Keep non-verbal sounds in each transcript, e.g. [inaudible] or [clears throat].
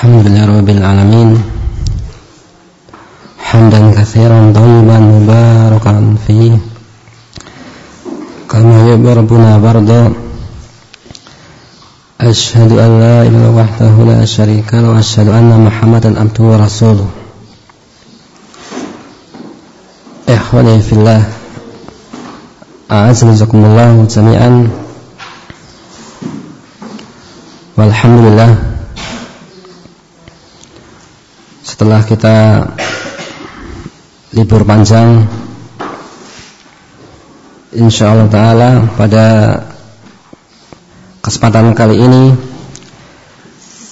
الحمد لله رب العالمين حمدا كثيرا طيبا مباركا فيه كما يحب ربنا برضا أشهد أن لا إله وحده لا شريك له وأشهد أن محمدا عبده ورسوله إخواني في الله أعزكم الله جميعا والحمد لله Setelah kita libur panjang insyaallah taala pada kesempatan kali ini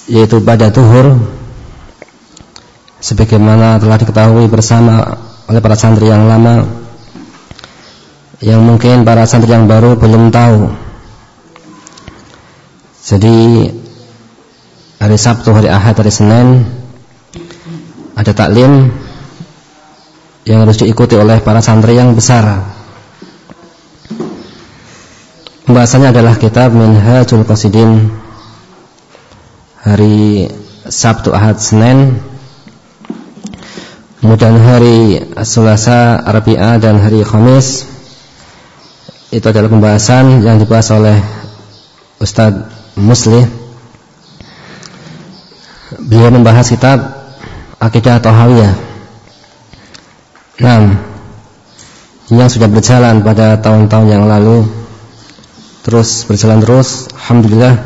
yaitu pada tuhur sebagaimana telah diketahui bersama oleh para santri yang lama yang mungkin para santri yang baru belum tahu. Jadi hari Sabtu, hari Ahad, hari Senin ada taklim yang harus diikuti oleh para santri yang besar. Pembahasannya adalah kitab Minhajul Qasidin hari Sabtu, Ahad, Senin. Kemudian hari Selasa, Rabi'ah dan hari Khamis itu adalah pembahasan yang dibahas oleh Ustadz Muslih. Beliau membahas kitab akidah Tahawiyah. Nah, yang sudah berjalan pada tahun-tahun yang lalu terus berjalan terus, alhamdulillah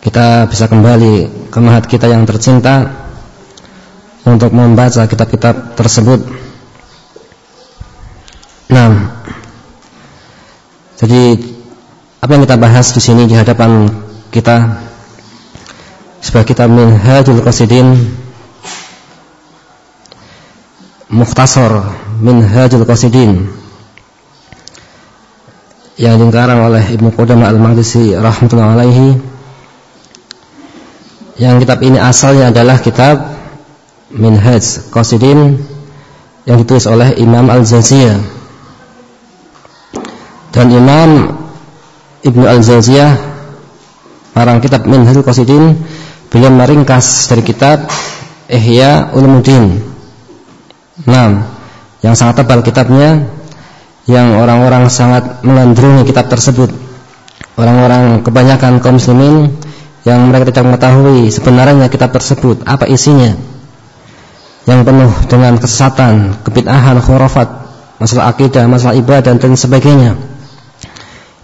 kita bisa kembali ke mahat kita yang tercinta untuk membaca kitab-kitab tersebut. Nah, jadi apa yang kita bahas di sini di hadapan kita sebagai kitab Minhajul Qasidin Mukhtasar Minhajul Qasidin yang dikarang oleh Ibnu Qudamah Al-Maqdisi rahmatullahi alaihi. Yang kitab ini asalnya adalah kitab Minhaj Qasidin yang ditulis oleh Imam Al-Jaziyah. Dan Imam Ibnu Al-Jaziyah parang kitab Minhajul Qasidin beliau meringkas dari kitab Ihya Ulumuddin Nah, yang sangat tebal kitabnya yang orang-orang sangat mengandrungi kitab tersebut. Orang-orang kebanyakan kaum muslimin yang mereka tidak mengetahui sebenarnya kitab tersebut apa isinya. Yang penuh dengan kesesatan, kebid'ahan, khurafat, masalah akidah, masalah ibadah dan sebagainya.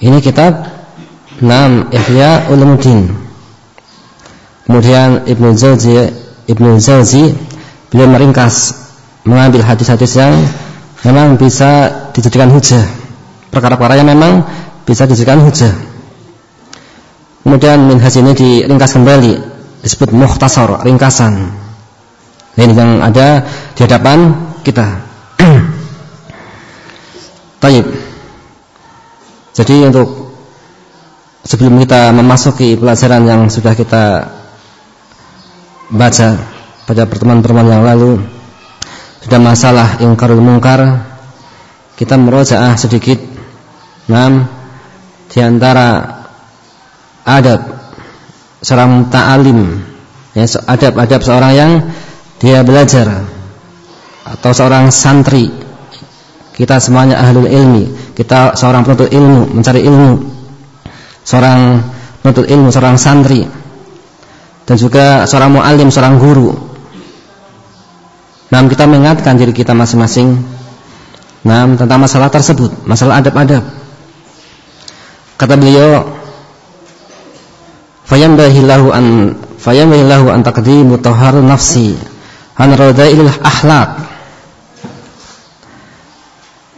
Ini kitab Nam Ihya Ulumuddin. Kemudian Ibnu Jauzi Ibnu Jauzi beliau meringkas mengambil hadis-hadis yang memang bisa dijadikan hujah. Perkara-perkara yang memang bisa dijadikan hujah. Kemudian minhaj ini diringkas kembali disebut mukhtasar, ringkasan. Ini yang ada di hadapan kita. [clears throat] Taib. Jadi untuk sebelum kita memasuki pelajaran yang sudah kita baca pada pertemuan-pertemuan yang lalu sudah masalah ingkarul mungkar kita merojaah sedikit. Enam di antara adab seorang ta'alim ya adab-adab seorang yang dia belajar atau seorang santri. Kita semuanya ahlul ilmi kita seorang penuntut ilmu mencari ilmu. Seorang penuntut ilmu seorang santri. Dan juga seorang muallim seorang guru Nah, kita mengingatkan diri kita masing-masing nah, tentang masalah tersebut, masalah adab-adab. Kata beliau, "Fayambahillahu an fayambahillahu an taqdimu tahar nafsi an radailil akhlaq."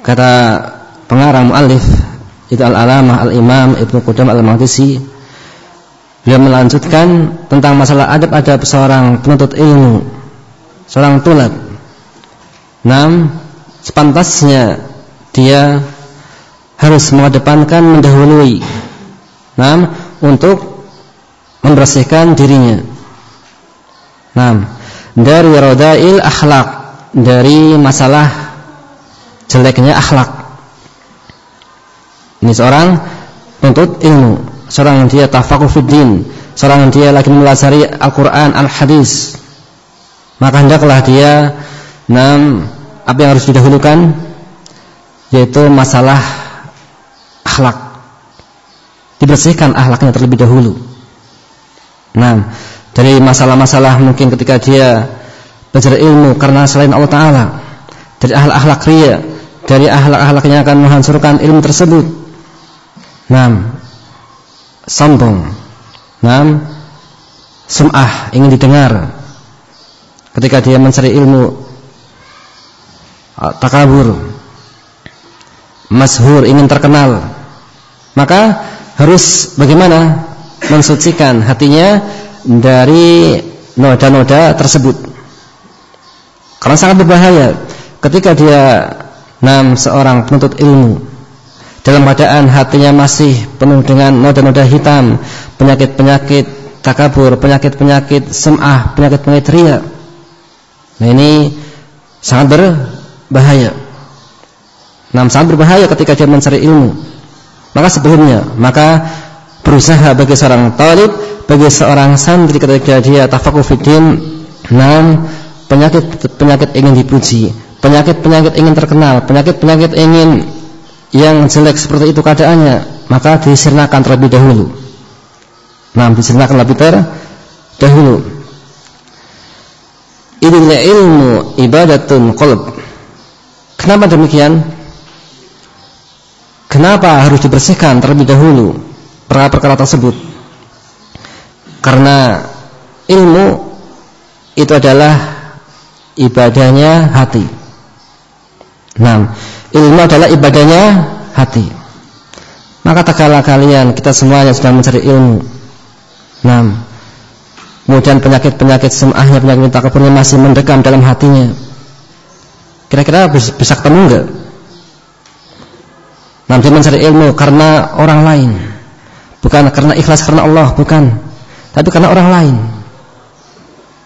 Kata pengarang muallif itu Al-Alamah Al-Imam Ibnu Qudam Al-Maqdisi Beliau melanjutkan tentang masalah adab-adab seorang penuntut ilmu, seorang tulad. Nam, sepantasnya dia harus mengedepankan mendahului Nam, untuk membersihkan dirinya. Nam, dari rodail akhlak, dari masalah jeleknya akhlak. Ini seorang untuk ilmu, seorang yang dia tafakuh fiddin, seorang dia lagi mempelajari Al-Qur'an, Al-Hadis, maka hendaklah dia enam apa yang harus didahulukan yaitu masalah akhlak. Dibersihkan akhlaknya terlebih dahulu. Nah, dari masalah-masalah mungkin ketika dia belajar ilmu karena selain Allah Taala, dari akhlak-akhlak ria, dari akhlak-akhlak yang akan menghancurkan ilmu tersebut. Nah, sombong. Nah, sum'ah ingin didengar. Ketika dia mencari ilmu takabur, mashur ingin terkenal, maka harus bagaimana mensucikan hatinya dari noda-noda tersebut. Karena sangat berbahaya ketika dia nam seorang penuntut ilmu dalam keadaan hatinya masih penuh dengan noda-noda hitam, penyakit-penyakit takabur, penyakit-penyakit sem'ah, penyakit-penyakit ria. Nah ini sangat berbahaya. Nah, sangat berbahaya ketika dia mencari ilmu. Maka sebelumnya, maka berusaha bagi seorang talib, bagi seorang santri ketika dia tafakuh fiddin, nam penyakit-penyakit ingin dipuji, penyakit-penyakit ingin terkenal, penyakit-penyakit ingin yang jelek seperti itu keadaannya, maka disirnakan terlebih dahulu. Nah, disirnakan lebih terdahulu. Inilah ilmu ibadatun qalb. Kenapa demikian? Kenapa harus dibersihkan terlebih dahulu perkara-perkara tersebut? Karena ilmu itu adalah ibadahnya hati. Nah, ilmu adalah ibadahnya hati. Maka tak kalah kalian kita semuanya sedang mencari ilmu. Nah, kemudian penyakit-penyakit semahnya penyakit takaburnya masih mendekam dalam hatinya. Kira-kira bisa ketemu enggak? Nanti mencari ilmu karena orang lain. Bukan karena ikhlas karena Allah, bukan. Tapi karena orang lain.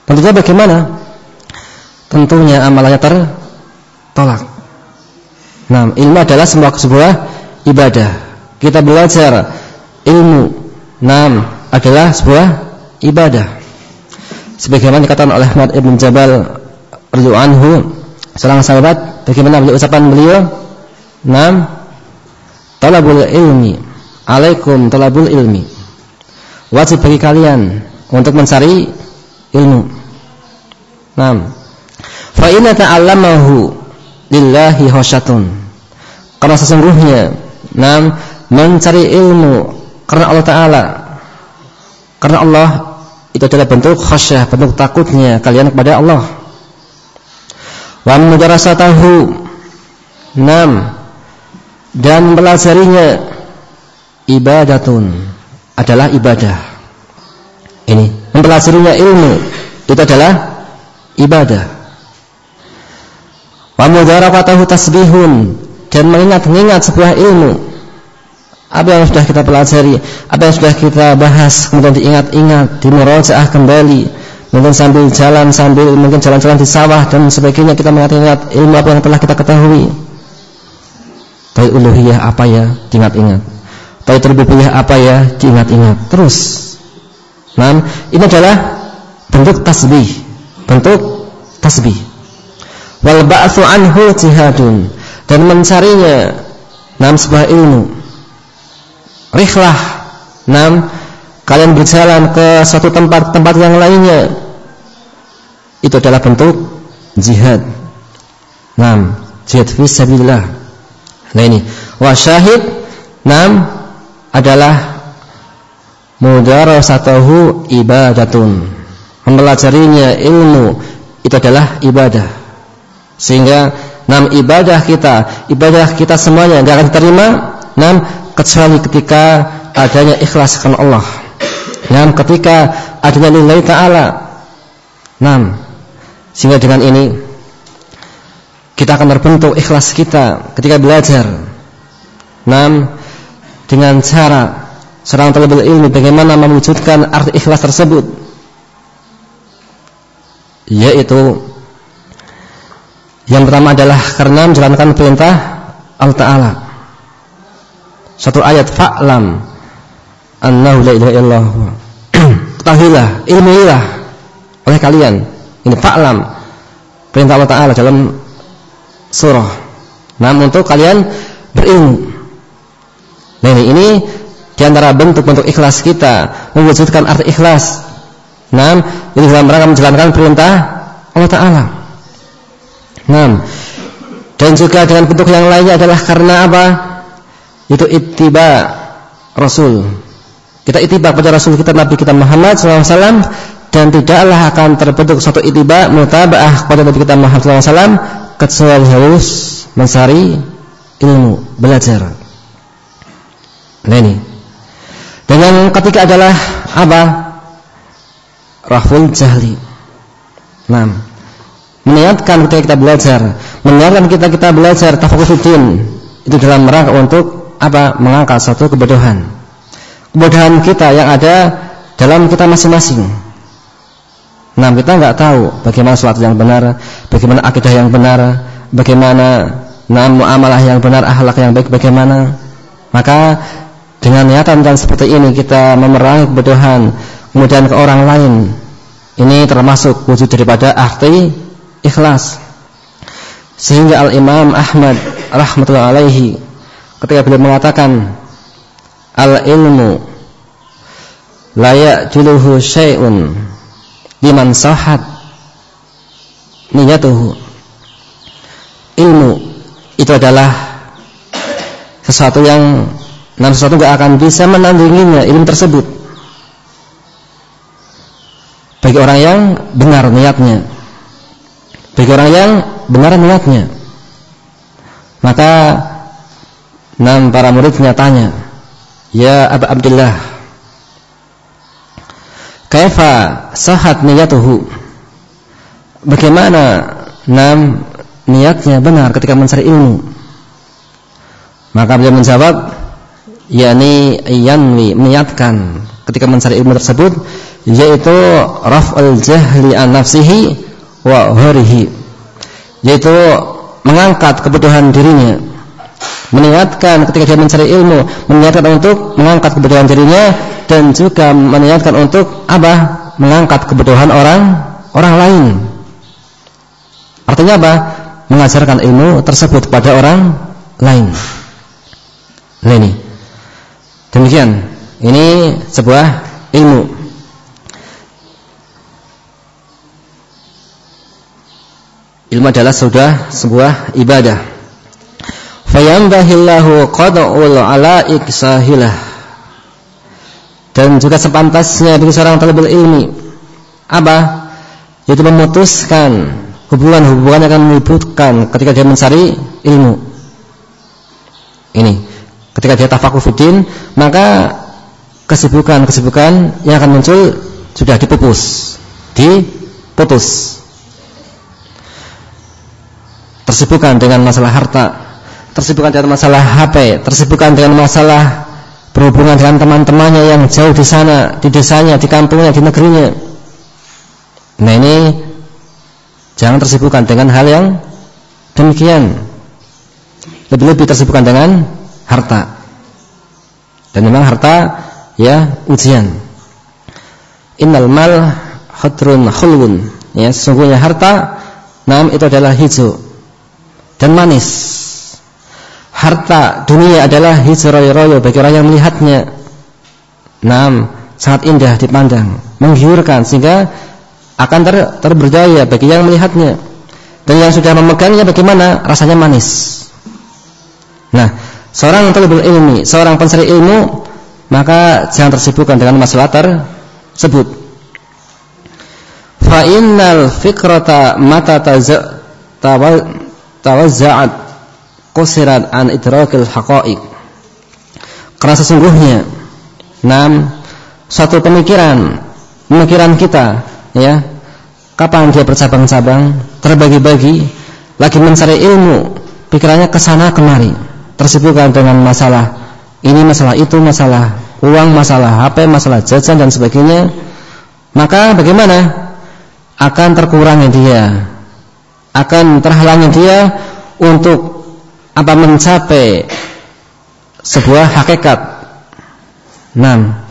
Tentunya bagaimana? Tentunya amalannya tertolak. Nah, ilmu adalah sebuah sebuah ibadah. Kita belajar ilmu. Nam adalah sebuah ibadah. Sebagaimana dikatakan oleh Ahmad Ibn Jabal radhiyallahu anhu, seorang sahabat, bagaimana beliau? Ucapan beliau? Nam talabul ilmi. Alaikum talabul ilmi. Wajib bagi kalian untuk mencari ilmu. Naam. Fa inna ta'allamahu lillahi khasyatun. Karena sesungguhnya nam mencari ilmu karena Allah taala. Karena Allah itu adalah bentuk khasyah bentuk takutnya kalian kepada Allah wa mudarasatahu nam dan mempelajarinya ibadatun adalah ibadah. Ini mempelajarinya ilmu itu adalah ibadah. Wa mudarakatahu tasbihun dan mengingat-ingat sebuah ilmu. Apa yang sudah kita pelajari, apa yang sudah kita bahas, kemudian diingat-ingat, dimurojaah kembali, mungkin sambil jalan, sambil mungkin jalan-jalan di sawah dan sebagainya kita mengingat-ingat ilmu apa yang telah kita ketahui. Tauhid uluhiyah apa ya? Diingat-ingat. Tauhid rububiyah apa ya? Diingat-ingat. Terus. Nah, ini adalah bentuk tasbih. Bentuk tasbih. Wal ba'tsu anhu jihadun. Dan mencarinya nam sebuah ilmu. Rihlah. Nam kalian berjalan ke suatu tempat-tempat yang lainnya. Itu adalah bentuk jihad. Nam, jihad fi sabilillah. Nah ini wa syahid nam adalah mudarasatuhu ibadatun. Mempelajarinya ilmu itu adalah ibadah. Sehingga nam ibadah kita, ibadah kita semuanya tidak akan terima nam kecuali ketika adanya ikhlas karena Allah. Nam ketika adanya nilai taala. Nam sehingga dengan ini kita akan terbentuk ikhlas kita ketika belajar. Nam dengan cara seorang talibul ilmi bagaimana mewujudkan arti ikhlas tersebut yaitu yang pertama adalah karena menjalankan perintah Allah Ta'ala satu ayat fa'lam annahu la ilaha illallah [clears throat] ketahuilah, ilmuilah oleh kalian. Ini fa'lam. Perintah Allah Ta'ala dalam surah. Nah, untuk kalian berilmu. Nah, ini, ini di antara bentuk-bentuk ikhlas kita mewujudkan arti ikhlas. Nah, ini dalam rangka menjalankan perintah Allah Ta'ala. Nah, dan juga dengan bentuk yang lainnya adalah karena apa? Itu ittiba Rasul. Kita ittiba kepada Rasul kita Nabi kita Muhammad SAW dan tidaklah akan terbentuk suatu ittiba mutabaah kepada Nabi kita Muhammad SAW kecuali harus mencari ilmu, belajar. Nah ini. Dan yang ketiga adalah apa? Rahul jahli. Nah, meniatkan ketika kita belajar, meniatkan kita kita belajar tafakusuddin itu dalam rangka untuk apa? Mengangkat satu kebodohan. Kebodohan kita yang ada dalam kita masing-masing. Nah, kita nggak tahu bagaimana suatu yang benar, bagaimana akidah yang benar, bagaimana nah muamalah yang benar, akhlak yang baik bagaimana. Maka dengan niatan dan seperti ini kita memerangi kebodohan kemudian ke orang lain. Ini termasuk wujud daripada arti ikhlas. Sehingga Al-Imam Ahmad rahmatullah alaihi ketika beliau mengatakan al-ilmu layak juluhu syai'un liman sahat niyatuhu ilmu itu adalah sesuatu yang Nah sesuatu nggak akan bisa menandinginya ilmu tersebut bagi orang yang benar niatnya. Bagi orang yang benar niatnya. Maka enam para muridnya tanya, "Ya Abu Abdullah, kaifa sahat niyatuhu?" Bagaimana enam niatnya benar ketika mencari ilmu? Maka beliau menjawab, yakni yanwi niatkan ketika mencari ilmu tersebut yaitu raf'al jahli an nafsihi wa harihi yaitu mengangkat kebutuhan dirinya meniatkan ketika dia mencari ilmu meniatkan untuk mengangkat kebutuhan dirinya dan juga meniatkan untuk apa mengangkat kebutuhan orang orang lain artinya apa mengajarkan ilmu tersebut pada orang lain nah ini Demikian. Ini sebuah ilmu. Ilmu adalah sudah sebuah ibadah. Fayambahillahu qad'ul alaik sahilah. Dan juga sepantasnya bagi seorang talibul ilmi apa? Yaitu memutuskan hubungan-hubungan yang akan menyebutkan ketika dia mencari ilmu. Ini Ketika dia tafakur fiddin, maka kesibukan-kesibukan yang akan muncul sudah dipupus, diputus. Tersibukkan dengan masalah harta, tersibukkan dengan masalah HP, tersibukkan dengan masalah berhubungan dengan teman-temannya yang jauh di sana, di desanya, di kampungnya, di negerinya. Nah ini jangan tersibukkan dengan hal yang demikian. Lebih-lebih tersibukkan dengan harta. Dan memang harta ya ujian. Innal mal hadrun khulwun. Ya, sesungguhnya harta nam itu adalah hijau dan manis. Harta dunia adalah hijau royo-royo bagi orang yang melihatnya. Nam sangat indah dipandang, menggiurkan sehingga akan ter, terberdaya bagi yang melihatnya. Dan yang sudah memegangnya bagaimana? Rasanya manis. Nah, seorang talibul ilmi, seorang pencari ilmu, maka jangan tersibukkan dengan masalah tersebut. Fa innal fikrata mata tawazza'at qusirat an idrakil haqa'iq. Karena sesungguhnya enam suatu pemikiran, pemikiran kita ya, kapan dia bercabang-cabang, terbagi-bagi, lagi mencari ilmu, pikirannya ke sana kemari. Tersibukkan dengan masalah ini masalah itu masalah uang masalah HP masalah jajan dan sebagainya. Maka bagaimana? Akan terkurangi dia. Akan terhalangi dia untuk apa mencapai sebuah hakikat. Nah,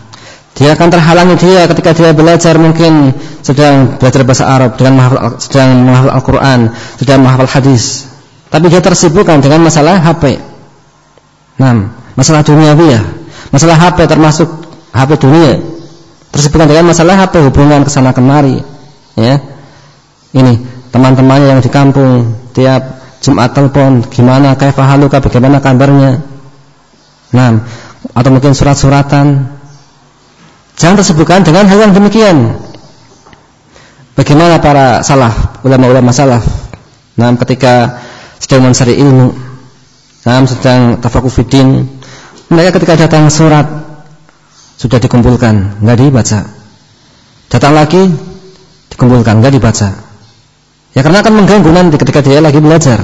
Dia akan terhalangi dia ketika dia belajar mungkin sedang belajar bahasa Arab dengan menghafal, sedang menghafal Al-Qur'an, sedang menghafal hadis. Tapi dia tersibukkan dengan masalah HP. Nah, masalah dunia ya. Masalah HP termasuk HP dunia. Tersibukkan dengan masalah HP hubungan ke sana kemari, ya. Ini teman-temannya yang di kampung tiap Jumat telepon, gimana kaifa haluka, bagaimana kabarnya? Nah, atau mungkin surat-suratan, Jangan tersebutkan dengan hal yang demikian. Bagaimana para salaf, ulama-ulama salaf, nah ketika sedang mencari ilmu, nah sedang tafakuh fiddin, mereka ketika datang surat sudah dikumpulkan, nggak dibaca. Datang lagi dikumpulkan, nggak dibaca. Ya karena akan mengganggu nanti ketika dia lagi belajar.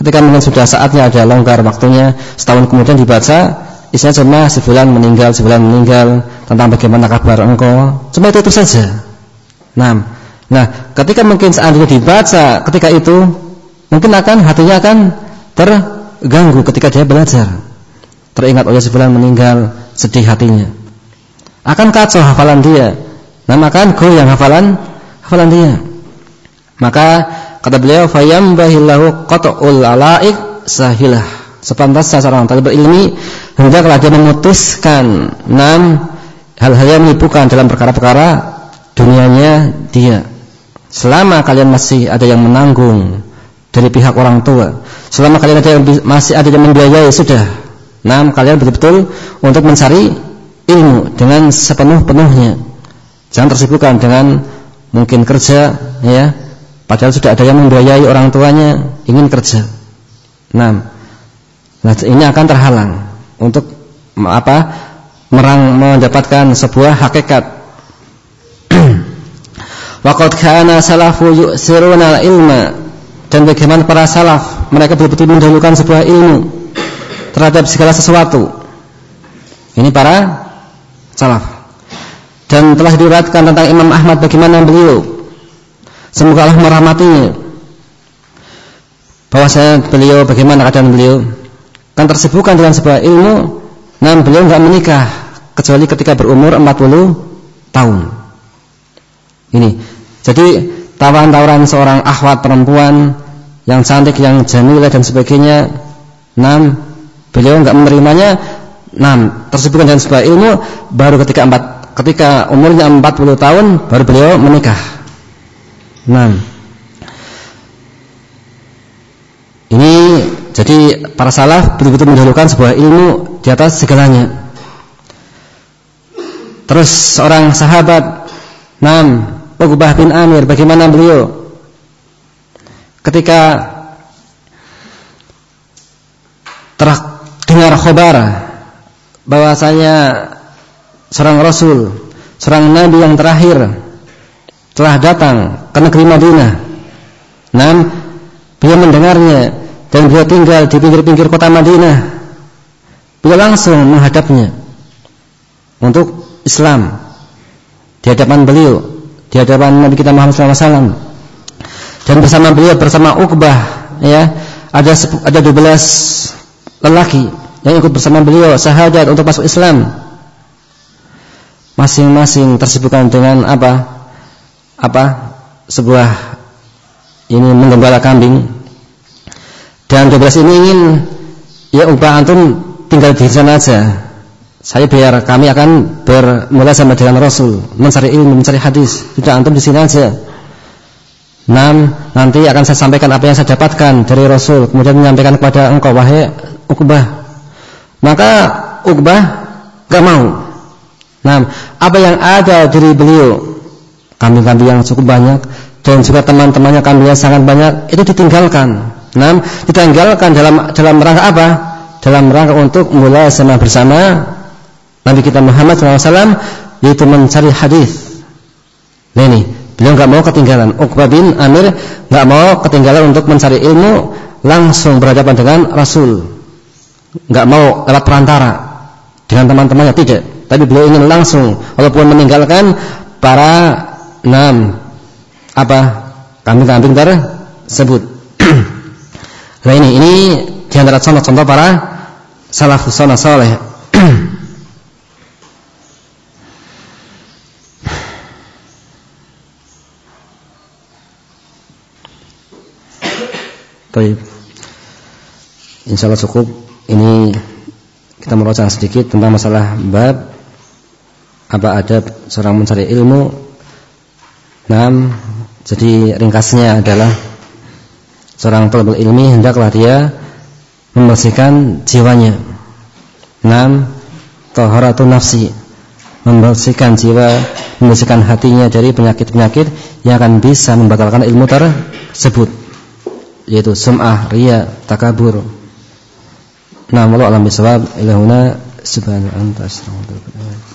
Ketika mungkin sudah saatnya ada longgar waktunya, setahun kemudian dibaca, isinya cuma sebulan meninggal, sebulan meninggal, tentang bagaimana kabar engkau. Cuma itu, itu saja. Nah, nah, ketika mungkin seandainya dibaca ketika itu, mungkin akan hatinya akan terganggu ketika dia belajar. Teringat oleh sebulan meninggal, sedih hatinya. Akan kacau hafalan dia. Maka goyang hafalan hafalan dia. Maka kata beliau fayambahillahu qat'ul alaik sahilah. Sepantasnya seorang talib ilmi hendaklah dia memutuskan enam hal-hal yang menyibukkan dalam perkara-perkara dunianya dia. Selama kalian masih ada yang menanggung dari pihak orang tua, selama kalian ada yang masih ada yang membiayai sudah. Nah, kalian betul-betul untuk mencari ilmu dengan sepenuh-penuhnya. Jangan tersibukkan dengan mungkin kerja ya, padahal sudah ada yang membiayai orang tuanya ingin kerja. Nah, nah ini akan terhalang untuk apa? merang mendapatkan sebuah hakikat. [clears throat] Waqad kana salafu yu'siruna ilma dan bagaimana para salaf mereka betul-betul mendahulukan sebuah ilmu terhadap segala sesuatu. Ini para salaf. Dan telah diriwayatkan tentang Imam Ahmad bagaimana beliau semoga Allah merahmatinya bahwasanya beliau bagaimana keadaan beliau kan tersibukkan dengan sebuah ilmu Nah, beliau enggak menikah kecuali ketika berumur 40 tahun. Ini. Jadi tawaran-tawaran seorang akhwat perempuan yang cantik, yang jamilah dan sebagainya. Enam, beliau enggak menerimanya. Enam, tersebut dengan sebuah ilmu baru ketika empat, ketika umurnya 40 tahun baru beliau menikah. Enam. Ini jadi para salaf betul-betul mendahulukan sebuah ilmu di atas segalanya. Terus seorang sahabat Nam Uqbah bin Amir bagaimana beliau ketika terdengar khabar bahwasanya seorang rasul, seorang nabi yang terakhir telah datang ke negeri Madinah. Nam beliau mendengarnya dan beliau tinggal di pinggir-pinggir kota Madinah. Beliau langsung menghadapnya untuk Islam. Di hadapan beliau di hadapan Nabi kita Muhammad SAW dan bersama beliau bersama Uqbah ya ada ada 12 lelaki yang ikut bersama beliau sahadat untuk masuk Islam. Masing-masing tersibukkan dengan apa apa sebuah ini menggembala kambing dan 12 ini ingin ya upah antum tinggal di sana aja. Saya biar kami akan bermula sama dengan Rasul, mencari ilmu, mencari hadis. Sudah antum di sini aja. Enam, nanti akan saya sampaikan apa yang saya dapatkan dari Rasul, kemudian menyampaikan kepada engkau wahai Uqbah. Maka Uqbah gak mau. Nah, apa yang ada dari beliau, kambing-kambing yang cukup banyak dan juga teman-temannya kambing yang sangat banyak itu ditinggalkan. Nah, ditinggalkan dalam dalam rangka apa? dalam rangka untuk mulai sama bersama Nabi kita Muhammad SAW yaitu mencari hadis. Nah ini beliau nggak mau ketinggalan. Uqbah bin Amir nggak mau ketinggalan untuk mencari ilmu langsung berhadapan dengan Rasul. Nggak mau lewat perantara dengan teman-temannya tidak. Tapi beliau ingin langsung walaupun meninggalkan para Enam Apa? Kambing-kambing tersebut. [clears throat] nah ini ini di antara contoh-contoh para salafus sunnah saleh. [clears throat] Baik. Insya Allah cukup. Ini kita merocah sedikit tentang masalah bab apa ada seorang mencari ilmu Nah, jadi ringkasnya adalah seorang pelabel ilmi hendaklah dia membersihkan jiwanya. Nam taharatun nafsi. Membersihkan jiwa, membersihkan hatinya dari penyakit-penyakit yang akan bisa membatalkan ilmu tersebut yaitu sum'ah, riya, takabur. Nah, malu alam bisawab ilahuna subhanahu anta astaghfiruka